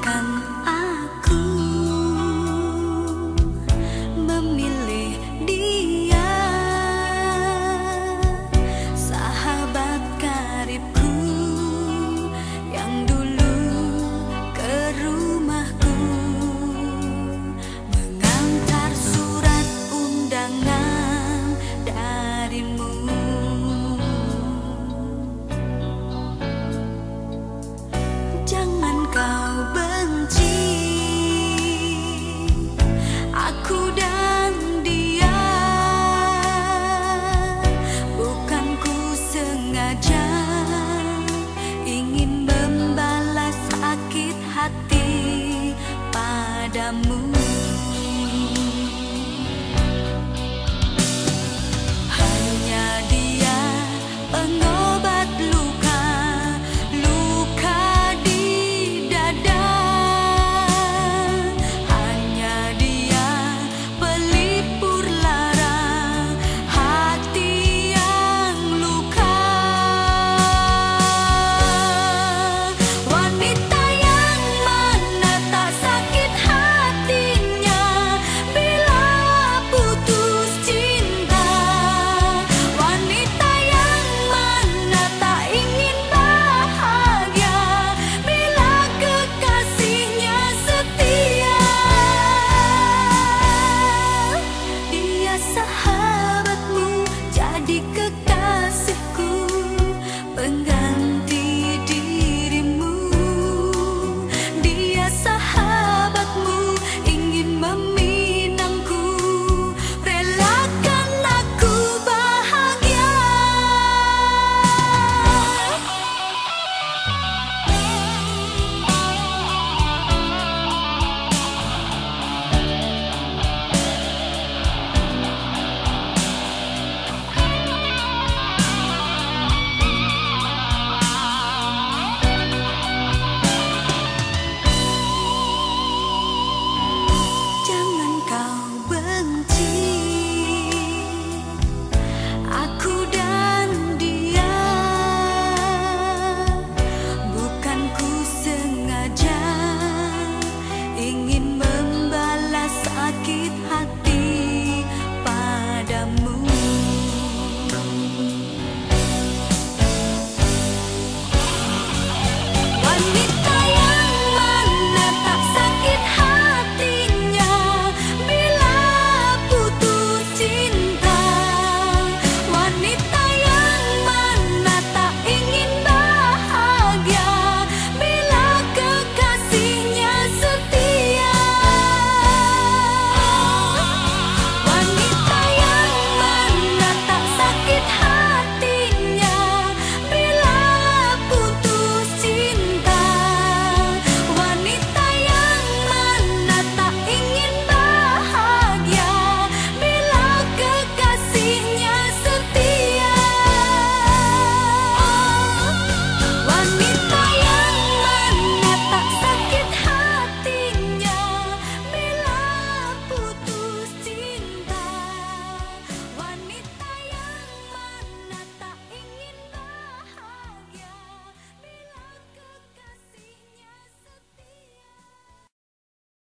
跟